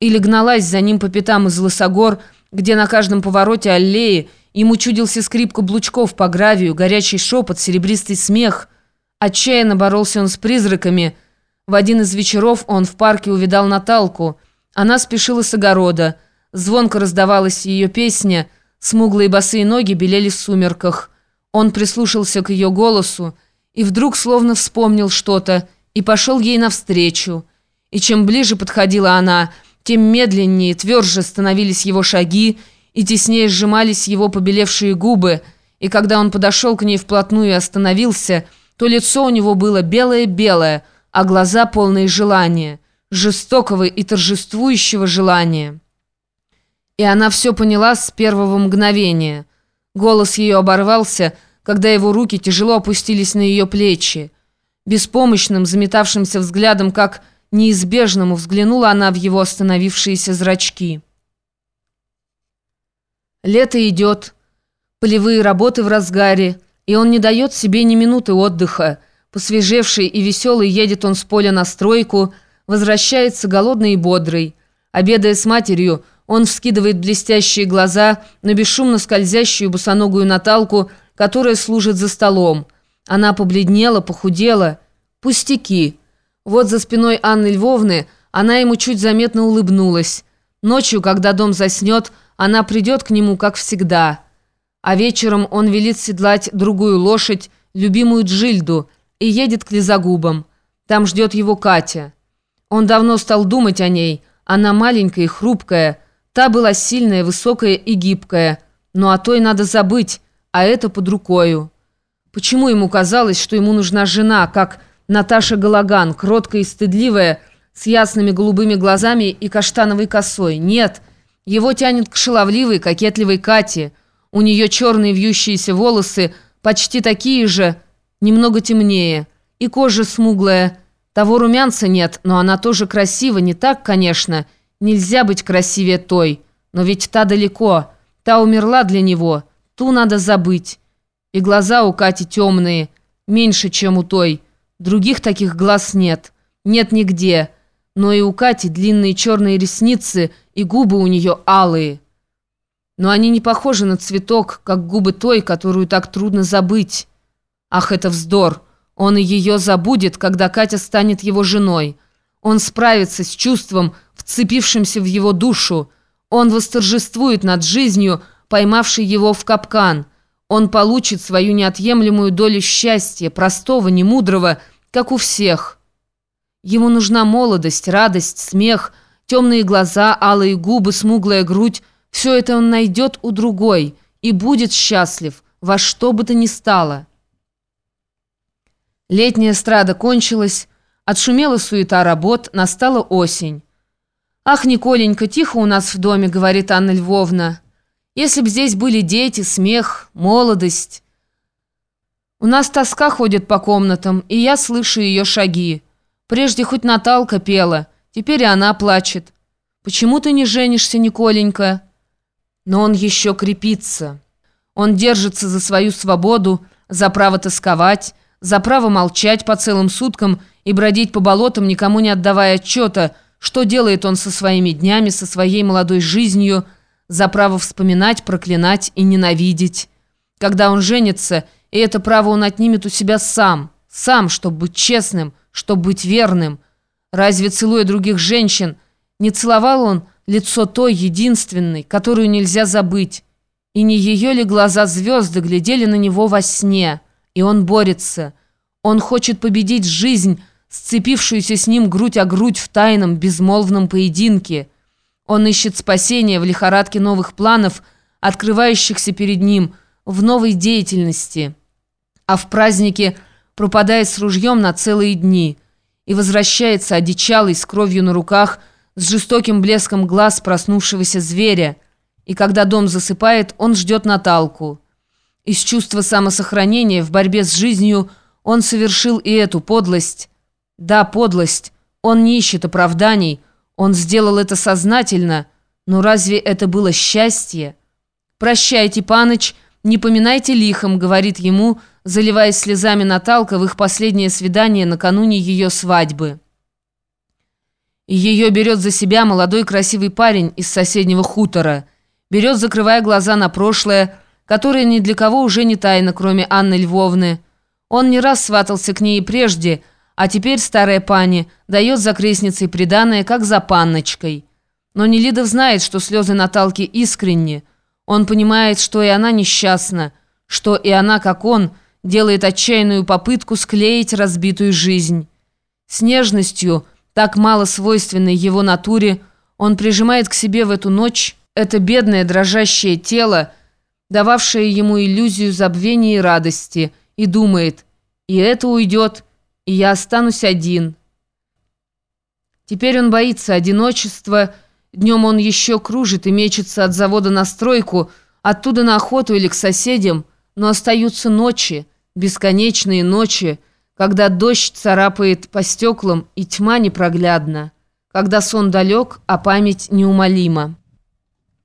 или гналась за ним по пятам из лосогор, где на каждом повороте аллеи ему чудился скрип каблучков по гравию, горячий шепот, серебристый смех. Отчаянно боролся он с призраками. В один из вечеров он в парке увидал Наталку. Она спешила с огорода. Звонко раздавалась ее песня, смуглые босые ноги белели в сумерках. Он прислушался к ее голосу и вдруг словно вспомнил что-то и пошел ей навстречу. И чем ближе подходила она, тем медленнее, тверже становились его шаги, и теснее сжимались его побелевшие губы, и когда он подошел к ней вплотную и остановился, то лицо у него было белое-белое, а глаза полные желания, жестокого и торжествующего желания. И она все поняла с первого мгновения. Голос ее оборвался, когда его руки тяжело опустились на ее плечи. Беспомощным, заметавшимся взглядом, как неизбежному взглянула она в его остановившиеся зрачки. Лето идет, полевые работы в разгаре, и он не дает себе ни минуты отдыха. Посвежевший и веселый едет он с поля на стройку, возвращается голодный и бодрый. Обедая с матерью, он вскидывает блестящие глаза на бесшумно скользящую босоногую Наталку, которая служит за столом. Она побледнела, похудела. Пустяки. Вот за спиной Анны Львовны она ему чуть заметно улыбнулась. Ночью, когда дом заснет, она придет к нему, как всегда. А вечером он велит седлать другую лошадь, любимую Джильду, и едет к лизагубам. Там ждет его Катя. Он давно стал думать о ней. Она маленькая и хрупкая. Та была сильная, высокая и гибкая. Но о той надо забыть, а это под рукою. Почему ему казалось, что ему нужна жена, как Наташа Галаган, кроткая и стыдливая, с ясными голубыми глазами и каштановой косой. Нет, его тянет к шаловливой, кокетливой Кате. У нее черные вьющиеся волосы, почти такие же, немного темнее. И кожа смуглая. Того румянца нет, но она тоже красива, не так, конечно. Нельзя быть красивее той. Но ведь та далеко. Та умерла для него. Ту надо забыть. И глаза у Кати темные, меньше, чем у той. Других таких глаз нет. Нет нигде. Но и у Кати длинные черные ресницы, и губы у нее алые. Но они не похожи на цветок, как губы той, которую так трудно забыть. Ах, это вздор. Он и ее забудет, когда Катя станет его женой. Он справится с чувством, вцепившимся в его душу. Он восторжествует над жизнью, поймавшей его в капкан – он получит свою неотъемлемую долю счастья, простого, немудрого, как у всех. Ему нужна молодость, радость, смех, темные глаза, алые губы, смуглая грудь. Все это он найдет у другой и будет счастлив, во что бы то ни стало. Летняя эстрада кончилась, отшумела суета работ, настала осень. «Ах, Николенька, тихо у нас в доме», — говорит Анна Львовна. Если б здесь были дети, смех, молодость. У нас тоска ходит по комнатам, и я слышу ее шаги. Прежде хоть Наталка пела, теперь и она плачет. Почему ты не женишься, Николенька? Но он еще крепится. Он держится за свою свободу, за право тосковать, за право молчать по целым суткам и бродить по болотам, никому не отдавая отчета, что делает он со своими днями, со своей молодой жизнью, за право вспоминать, проклинать и ненавидеть. Когда он женится, и это право он отнимет у себя сам, сам, чтобы быть честным, чтобы быть верным. Разве, целуя других женщин, не целовал он лицо той единственной, которую нельзя забыть? И не ее ли глаза звезды глядели на него во сне? И он борется. Он хочет победить жизнь, сцепившуюся с ним грудь о грудь в тайном, безмолвном поединке – он ищет спасения в лихорадке новых планов, открывающихся перед ним в новой деятельности, а в празднике пропадает с ружьем на целые дни и возвращается одичалый с кровью на руках, с жестоким блеском глаз проснувшегося зверя, и когда дом засыпает, он ждет Наталку. Из чувства самосохранения в борьбе с жизнью он совершил и эту подлость. Да, подлость. Он не ищет оправданий, он сделал это сознательно, но разве это было счастье? «Прощайте, паныч, не поминайте лихом», — говорит ему, заливаясь слезами Наталка в их последнее свидание накануне ее свадьбы. и ее берет за себя молодой красивый парень из соседнего хутора. Берет, закрывая глаза на прошлое, которое ни для кого уже не тайна, кроме Анны Львовны. Он не раз сватался к ней прежде, а теперь старая пани дает за крестницей приданное, как за панночкой. Но Нелидов знает, что слезы Наталки искренни. Он понимает, что и она несчастна, что и она, как он, делает отчаянную попытку склеить разбитую жизнь. С нежностью, так мало свойственной его натуре, он прижимает к себе в эту ночь это бедное дрожащее тело, дававшее ему иллюзию забвения и радости, и думает, и это уйдет, и я останусь один. Теперь он боится одиночества, днем он еще кружит и мечется от завода на стройку, оттуда на охоту или к соседям, но остаются ночи, бесконечные ночи, когда дождь царапает по стеклам и тьма непроглядна, когда сон далек, а память неумолима.